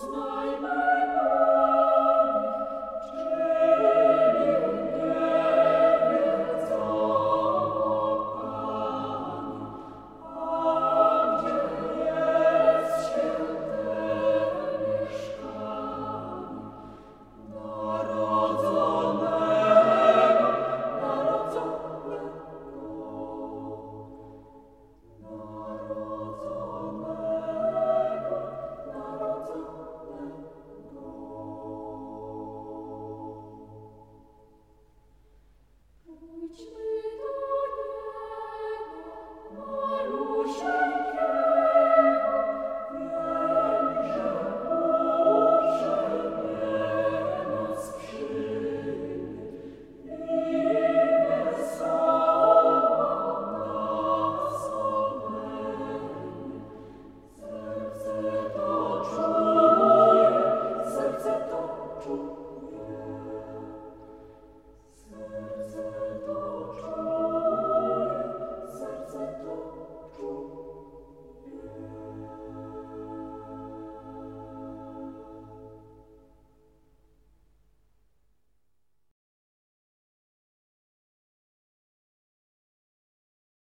Christmas.